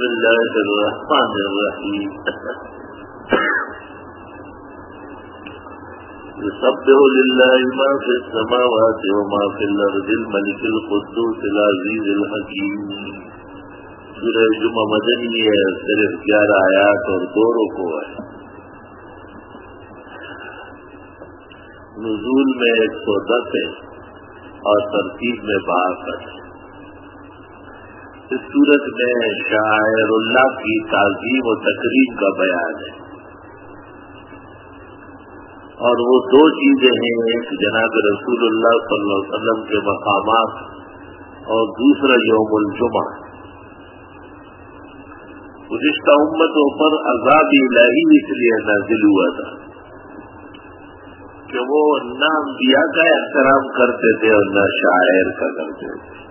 بسم الله الرحمن الرحيم يسبح لله ما في السماوات وما في الأرض الملك القدوس العزيز الحكيم سورہ جمعہ مدنی ہے صرف گیارہ آیات اور دو رکو ہے نزول میں ایک سو دس ہے اور ترتیب میں باسٹھ ہے اس صورت میں شاعر اللہ کی تعظیم و تقریب کا بیان ہے۔ اور وہ دو چیزیں ہیں، ایک جناب رسول اللہ صلی اللہ علیہ وسلم کے مقامات اور دوسرا یوم الجمہ گزشتہ امتوں پر عذاب الہی اس لیے نازل ہوا تھا کہ وہ نہ انبیاء کا احترام کرتے تھے اور نہ شاعر کا کرتے تھے۔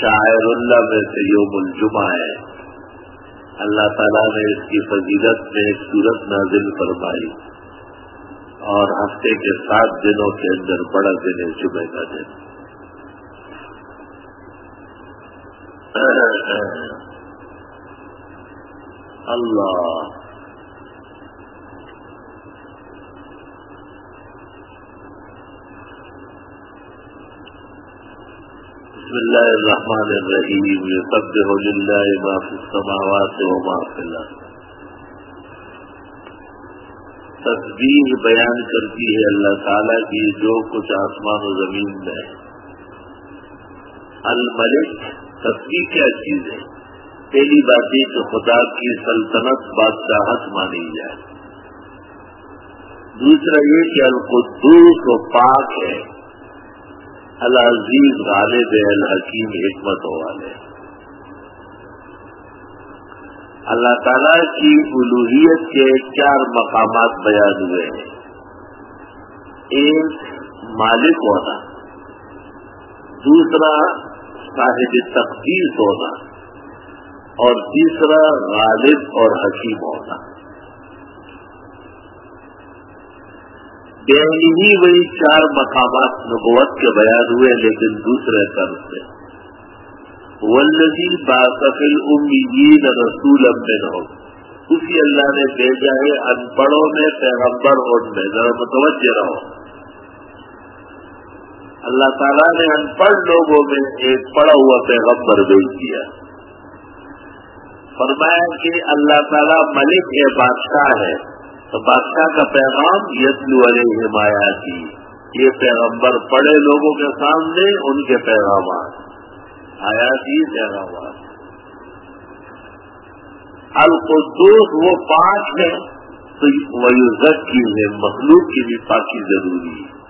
شاعر اللہ میں سے یوم الجمہ ہے۔ اللہ تعالیٰ نے اس کی فضیلت میں ایک صورت نازل فرمائی اور ہفتے کے سات دنوں کے اندر بڑا دن ہے جمعے کا دن۔ اللہ بسم الله الرحمن الرحيم. يسبح لله ما في السماوات وما في الأرض. تصویر بیان کرتی ہے اللہ تعالیٰ کی جو کچھ آسمان و زمین میں ہے. الملک تصویر کیا چیز ہے؟ پہلی بات یہ کہ خدا کی سلطنت بادشاہت مانی جائے. دوسرا یہ کہ القدوس و پاک ہے. العزیز غالب الحکیم حکمت والے۔ اللہ تعالیٰ کی الوحیت کے چار مقامات بیان ہوئے ہیں۔ ایک، مالک ہونا۔ دوسرا، صاحب تقدیس ہونا۔ اور تیسرا، غالب اور حکیم ہونا۔ ہی وہی چار مقامات نبوت کے بیان ہوئے، لیکن دوسرے طرف سے ولزی باقفل امیدین رسول امن ہو اسی اللہ نے بھیجا ہے ان پڑھوں میں پیغمبر اور میں۔ ذرا متوجہ رہو۔ اللہ تعالیٰ نے ان پڑھ لوگوں میں ایک پڑا ہوا پیغمبر بھیج دیا۔ فرمایا کہ اللہ تعالیٰ ملک ہے بادشاہ ہے۔ تو بادشاہ کا پیغام یتلو علیہ حمایا کی یہ پیغمبر پڑے لوگوں کے سامنے ان کے پیغامات، آیاتی پیغامات۔ القدوس وہ پانچ ہے، تو وہ کی ہے، مخلوق کی بھی پاکی ضروری۔ ہے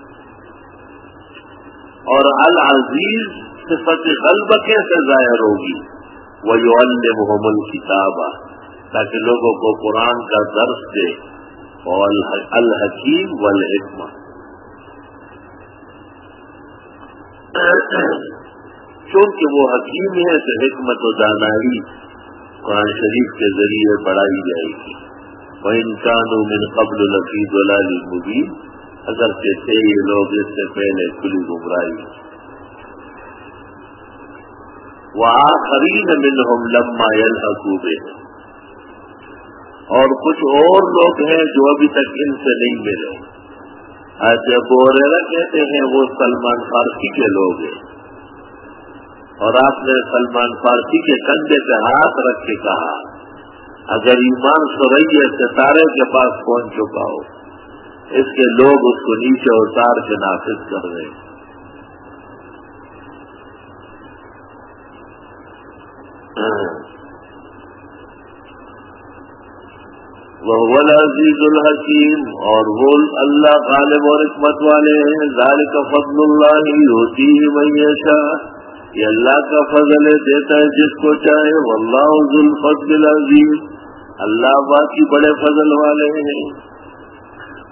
اور العزیز صفت غلب کیسے ظاہر ہوگی؟ وہ یو محمد کتاب تاکہ لوگوں کو قرآن کا درس دے۔ الحکیم والحکمہ۔ چونکہ وہ حکیم ہے تو حکمت و دانائی قرآن شریف کے ذریعے بڑھائی جائے گی۔ وہ انسان من قبل لفیظ ولال مبین اگر کہتے یہ لوگ اس سے پہلے کھلی گمراہی۔ وہ آخری منہم لما الحقوبے اور کچھ اور لوگ ہیں جو ابھی تک ان سے نہیں ملے۔ ایسے بوریرا کہتے ہیں وہ سلمان فارسی کے لوگ ہیں۔ اور آپ نے سلمان فارسی کے کندھے پہ ہاتھ رکھ کے کہا، اگر ایمان سوئی ستارے کے پاس پہنچ چکا ہو، اس کے لوگ اس کو نیچے اتار کے نافذ کر رہے وہ العزیز الحکیم اور وہ اللہ غالب اور حکمت والے ہیں. ذالک فضل اللہ ہوتی ہی میشا یہ اللہ کا فضل ہے، دیتا ہے جس کو چاہے. واللہ ذو الفضل العظیم. اللہ باقی بڑے فضل والے ہیں۔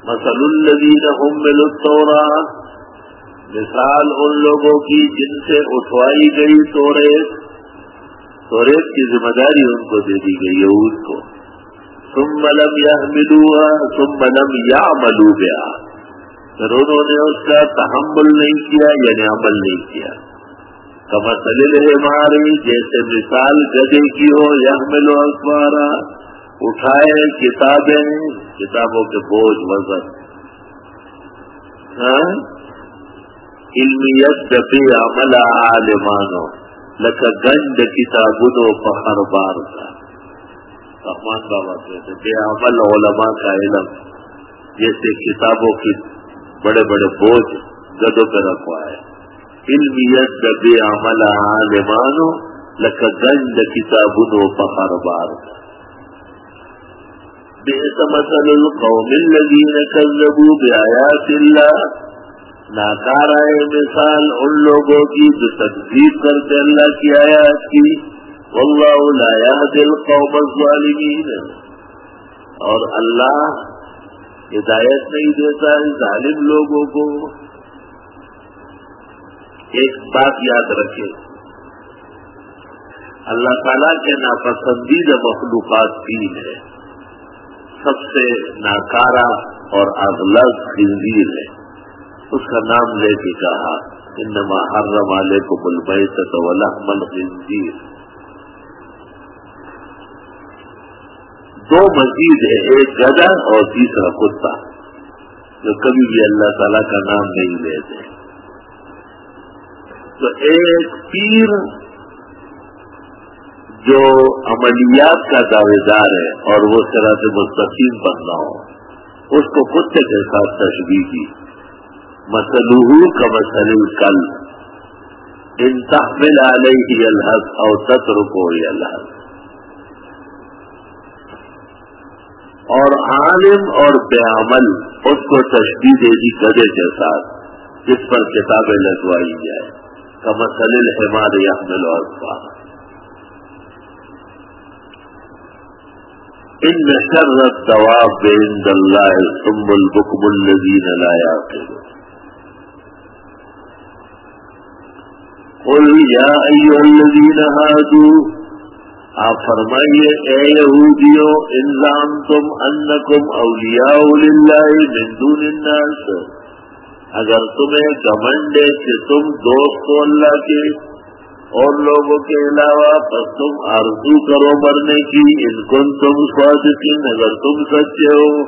مسل الذین هم مل مثال ان لوگوں کی جن سے اٹھوائی گئی توریت توریت کی ذمہ داری ان کو دے دی گئی، یہود کو۔ ثم لم يحملوها ثم لم يعملوا بها. پھر انہوں نے اس کا تحمل نہیں کیا یعنی عمل نہیں کیا. کمسل ہماری جیسے مثال گدے کی ہو یا ملو اخبارہ اٹھائے کتابیں، کتابوں کے بوجھ، وزن. ہاں؟ علمیت ڈبے عمل عالمانو. لکا گنج کتاب دو پخر بار کا. رحمان بابا کہتے بے عمل علماء کا علم، جیسے کتابوں کی بڑے بڑے بوجھ گدوں پہ رکھوائے علمیت دبے عمل عالمانو لکا گنج کتابونو پخر بار بئس مثل القوم الذين كذبوا بآيات الله ناکار آئے مثال ان لوگوں کی جو تکذیب کرتے اللہ کی آیات کی۔ واللہ لا يهدي القوم الظالمین۔ اور اللہ ہدایت نہیں دیتا ہے ظالم لوگوں کو۔ ایک بات یاد رکھے اللہ تعالیٰ کے ناپسندیدہ مخلوقات تین ہے سب سے ناکارا اور اغلط خنزیر ہے۔ اس کا نام لے کے کہا، انما حرم علیکم البیت ولحم الخنزیر۔ دو مزید ہے ایک گدا اور تیسرا کتا جو کبھی بھی اللہ تعالیٰ کا نام نہیں لیتے۔ تو ایک پیر جو عملیات کا دعوے دار ہے اور وہ سرات مستقیم بننا ہو، اس کو کتے کے ساتھ تشبیح کی۔ مسلوح کا مسل کل۔ ان تحمل علیہ الحق اور سطر کو الحق۔ اور عالم اور بے عمل اس کو تشبیح دے دی گدے کے ساتھ، جس پر کتابیں لگوائی جائے کمسل الحماد يحمل اصفار ان شر الدواب عند الله ثم البكم الذين لا يعقلون قل يا ايها الذين هادوا آپ فرمائیے، اے یہودیوں انضام تم انکم اولیاء للہ من دون الناس۔ اگر تمہیں گمنڈ ہے کہ تم دوست ہو اللہ کے اور لوگوں کے علاوہ بس تم آرزو کرو مرنے کی۔ ان کن تم صادقین، اگر تم سچے ہو۔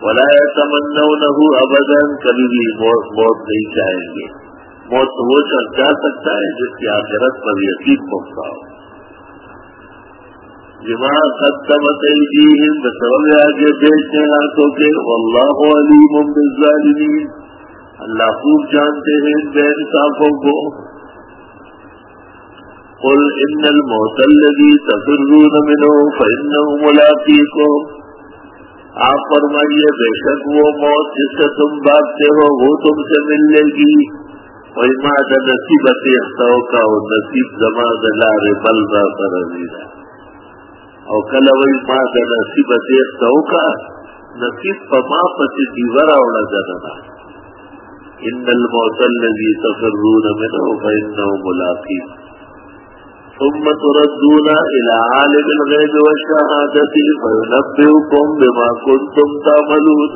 بلا تمنا نہ ہو ابدن کبھی بھی موت نہیں چاہیں گے۔ موت وہ جا سکتا ہے جس کی آخرت پر یقین پہنچتا ہو۔ جمع ختمت ایدیہم بسبب آگے بیچنے ہاتھوں کے۔ واللہ علیم بالظالمین۔ اللہ خوب جانتے ہیں بے انصافوں کو۔ قل ان الموت الذي تفرون منه فانه ملاقيكم آپ فرمائیے، بے شک وہ موت جس سے تم بھاگتے ہو، وہ تم سے مل لے گی۔ وہی ماں نصیبت کا نصیب زما دلار بل را کر او کله وی ما د نصیب تیر توکا نصیب په ما پسې دیورا وړه ده ان الموت الذي تفرون منه فانه ملاقي ثم تردون الى عالم الغيب والشهاده فينبئكم بما كنتم تعملون.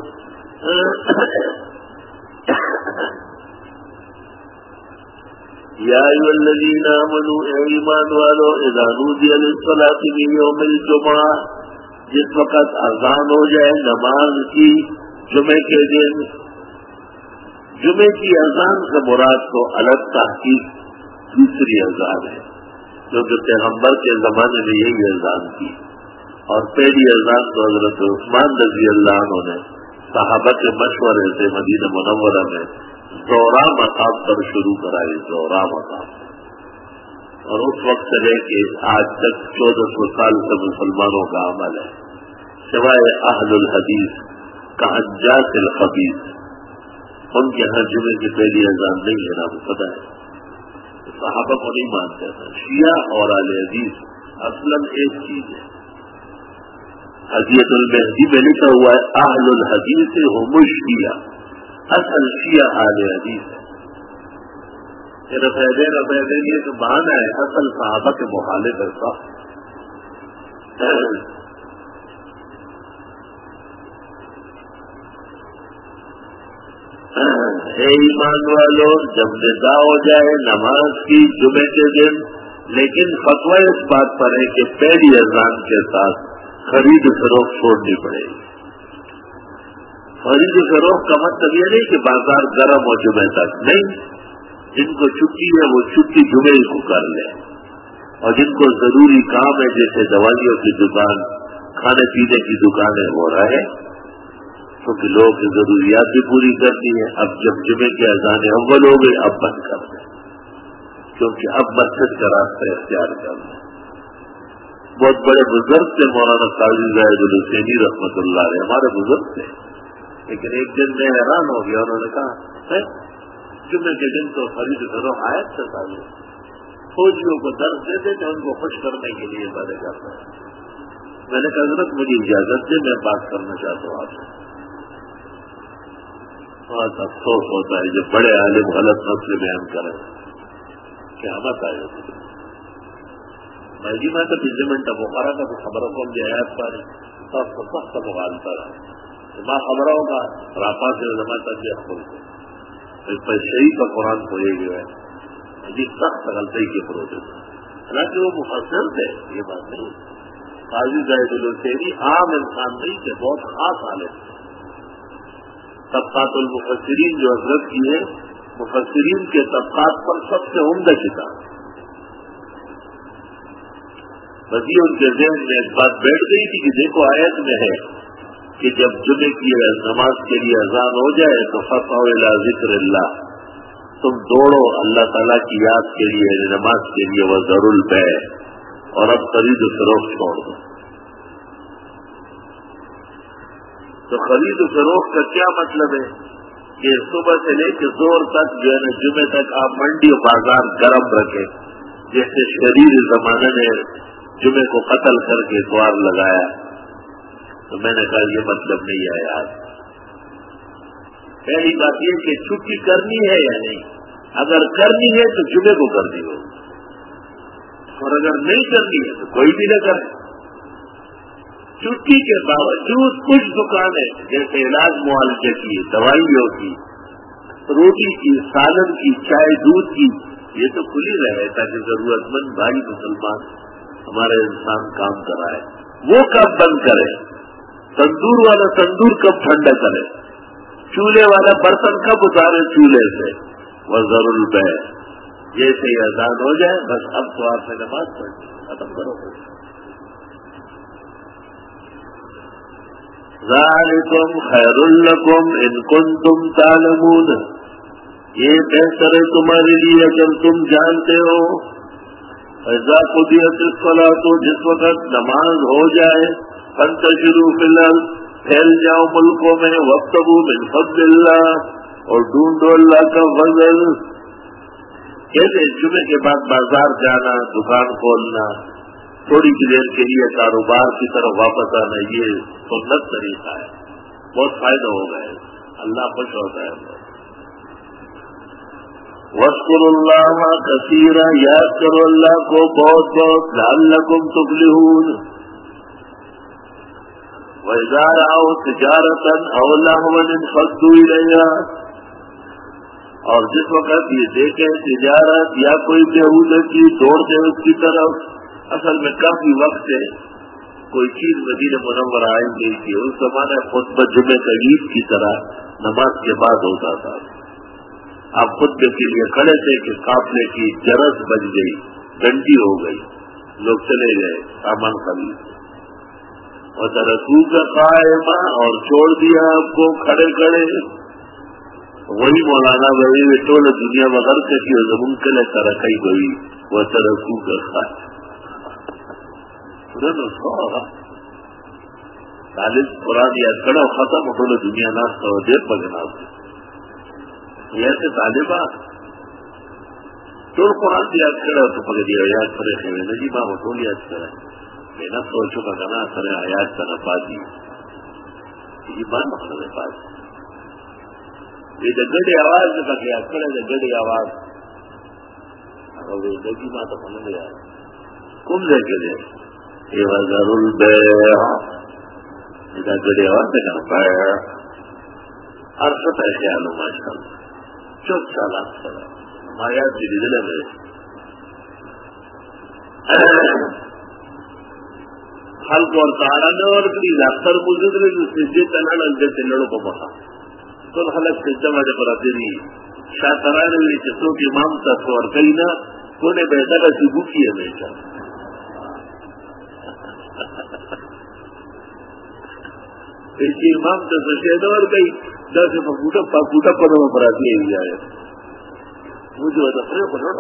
یا ایو الذین آمنوا اے ایمان والو اذا نودی للصلاة فی یوم الجمعہ جس وقت اذان ہو جائے، نماز کی جمعے کے دن جمعے کی اذان سے مراد کو الگ تحقیق، دوسری اذان ہے۔ کیونکہ پیغمبر کے زمانے میں یہی اذان کی اور پہلی اذان تو حضرت عثمان رضی اللہ عنہ نے، صحابہ کے مشورے سے مدینہ منورہ میں زورا مقام پر شروع کرائی زورا مقام اور اس وقت سے لے کے آج تک چودہ سو سال سے مسلمانوں کا عمل ہے۔ سوائے اہل الحدیث کا انجاس الخبیز ان کے یہاں جمعے کی پہلی اذان نہیں ہے نا پتا ہے۔ صحابہ کو نہیں مانتے تھے شیعہ اور عال حدیث اصل ایک چیز ہے۔ حدیت المہدی میں لکھا ہوا ہے، اہل الحدیث ہو مشیا اصل شیعہ آل حدیث ہے۔ رفیدے رفیدے یہ تو ہے اصل صحابہ کے مخالف ہے صاحب اے ایمان والو، جب ندا ہو جائے نماز کی جمعے کے دن، لیکن فتوا اس بات پر ہے کہ پہلی اذان کے ساتھ خرید فروخت چھوڑنی پڑے گی۔ خرید فروخت کا مطلب یہ نہیں کہ بازار گرم ہو جمعے تک، نہیں۔ جن کو چھٹی ہے، وہ چھٹی جمعے کو کر لیں۔ اور جن کو ضروری کام ہے، جیسے دوائیوں کی دکان، کھانے پینے کی دکانیں ہو رہے۔ کیونکہ لوگوں کی ضروریات بھی پوری کرنی ہے۔ اب جب جمعے کے اذان اول ہو گئے، اب بند کر دیں۔ کیونکہ اب مسجد کا راستہ اختیار کر دیں بہت بڑے بزرگ تھے، مولانا قاضی زاہد الحسینی رحمت اللہ علیہ، ہمارے بزرگ تھے۔ لیکن ایک دن میں حیران ہو گیا انہوں نے کہا جمعے کے دن تو خرید کرو آئے تھے تعلیم فوجیوں کو درد دے دے ان کو خوش کرنے کے لیے باتیں کرتا ہے۔ میں نے کہا، حضرت، مجھے اجازت دے، میں بات کرنا چاہتا ہوں آپ سے۔ بہت افسوس ہوتا ہے جب بڑے عالم غلط مسئلے بیان کریں۔ کیا مت آئے میں جی میں تو پارلیمنٹ بخارا کا تو خبروں کو بھی آیات پر سخت سخت مغالتا رہا ماں خبروں راپا سے زمانہ تک خود شہید کا قرآن پڑے گیا ہے سخت غلطی کے پروجیکٹ حالانکہ وہ مفسر تھے، یہ بات نہیں۔ قاضی زاہد الحسینی عام انسان نہیں تھے، بہت خاص حالت تھے۔ طبقات المفسرین جو حضرت کی ہے مفسرین کے طبقات پر سب سے عمدہ کتاب۔ بس یہ ان کے ذہن میں ایک بات بیٹھ گئی تھی کہ دیکھو، آیت میں ہے۔ کہ جب جمعے کی نماز کے لیے اذان ہو جائے تو فتح ذکر اللہ تم دوڑو اللہ تعالیٰ کی یاد کے لیے یعنی نماز کے لیے، وہ ضرور پہ اور اب خرید و فروخت چھوڑ دو۔ تو خرید و فروخت کا کیا مطلب ہے؟ کہ صبح سے لے کے زور تک، جو ہے نا جمعے تک آپ منڈی بازار گرم رکھے جیسے شریر زمانے نے جمعے کو قتل کر کے دوار لگایا۔ تو میں نے کہا یہ مطلب نہیں ہے یار پہلی بات یہ کہ چھٹی کرنی ہے یا نہیں؟ اگر کرنی ہے تو جمعے کو کر دی ہو اور اگر نہیں کرنی ہے تو کوئی بھی نہ کرے۔ چھٹی کے باوجود کچھ دکانیں جیسے علاج معالجے کی، دوائیوں کی، روٹی کی، سالن کی، چائے دودھ کی، یہ تو کھلی رہے تاکہ ضرورت مند بھائی مسلمان ہمارے انسان کام کرائے وہ کب بند کرے۔ تندور والا تندور کب ٹھنڈا کرے؟ چولہے والا برتن کب اتارے چولہے سے؟ وہ ضرور پہ جیسے ہی آزاد ہو جائے، بس اب تو آپ سے نماز پڑھنی ختم کرو۔ ذالکم خیر الکم ان کن تم تالمون یہ بہتر ہے تمہارے لیے اگر تم جانتے ہو۔ ایسا قدیت اس تو جس وقت نماز ہو جائے فن شروع فی الحال پھیل جاؤ ملکوں میں وقت من فضل اللہ، اور ڈھونڈو اللہ کا فضل۔ کہتے جمعے کے بعد بازار جانا، دکان کھولنا، تھوڑی دیر کے لیے کاروبار کی طرف واپس آنا، یہ سنت طریقہ ہے۔ بہت فائدہ ہو گئے اللہ خوش ہوتا ہے۔ وسکر اللہ کثیر یاد کرو اللہ کو بہت بہت لال لکم آؤ تجارت لیا اور جس وقت یہ دیکھیں تجارت یا کوئی بےحود کی دوڑ دے اس کی طرف، اصل میں کافی وقت ہے کوئی چیز مدین منور آئیں گئی تھی اس زمانے خود جمعے کا عید کی طرح نماز کے بعد ہوتا تھا آپ خطبے کے لیے کھڑے تھے کہ قافلے کی جرس بج گئی، گنڈی ہو گئی، لوگ چلے گئے، سامان خرید۔ اور رسو کا قائمہ اور چھوڑ دیا آپ کو، کھڑے کھڑے۔ وہی مولانا بھائی ٹول دنیا بغیر کے کی زمین کے لیے ترقی گئی وہ ترسو کا قائم طالب قرآن یا کڑا ختم ٹول دنیا ناشتا ہو دیر پگنا ایسے طالبات ٹول قرآن یاد کرے تو پکڑ دیا، یاد کرے جی ماں وہ ٹول یاد کرے۔ محنت سوچو کا کہنا سر آیات کا نفاذی۔ ایمان مطلب پاس یہ تو گڑی آواز کا کیا، کڑے گڑی آواز۔ اور لگی ماں تو سمجھ گیا کم لے کے دے۔ یہ ضرور بے گڑی آواز سے کہنا پایا ہر سطح خیال ہو ماشاء اللہ چوک سال چالاک سر مایا دل میں۔ خلق اور تارا اور اکثر بزرگ نے تنہا چلڑوں کو بہا تو خلق سسٹم والے پر آتے نہیں شاہ ترانے میں چسوں کی مام تک اور کئی نہ کونے بہتر ایسی بھوکی ہے ہمیشہ ایسی امام تو سشید اور کئی دس پکوٹا پکوٹا پڑھو پر آتی ہے جائے مجھے وہ دفرے پڑھو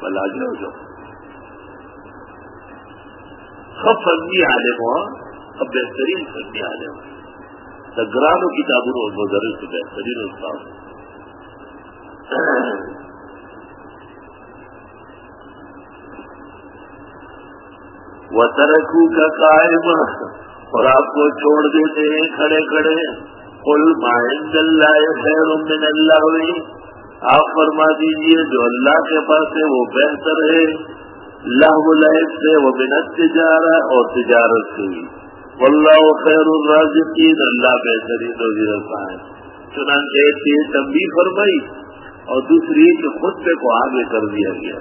بلا جو سب فنی عالم ہوا اب بہترین فنی عالم گرانوں کتابوں اور مدرس بہترین استاد۔ وہ ترکو کا قائم، اور آپ کو چھوڑ دیتے ہیں کھڑے کھڑے۔ کل مائن اللہ خیر من اللہ ہوئی آپ فرما دیجیے، جو اللہ کے پاس ہے وہ بہتر ہے۔ لہو لہب سے وہ بنت تجارہ اور تجارت سے بھی واللہ خیر الرازقین، اللہ بہترین روزی رسا ہے چنانچہ ایک چیز تنبیہ فرمائی اور دوسری کہ خود پہ کو آگے کر دیا گیا۔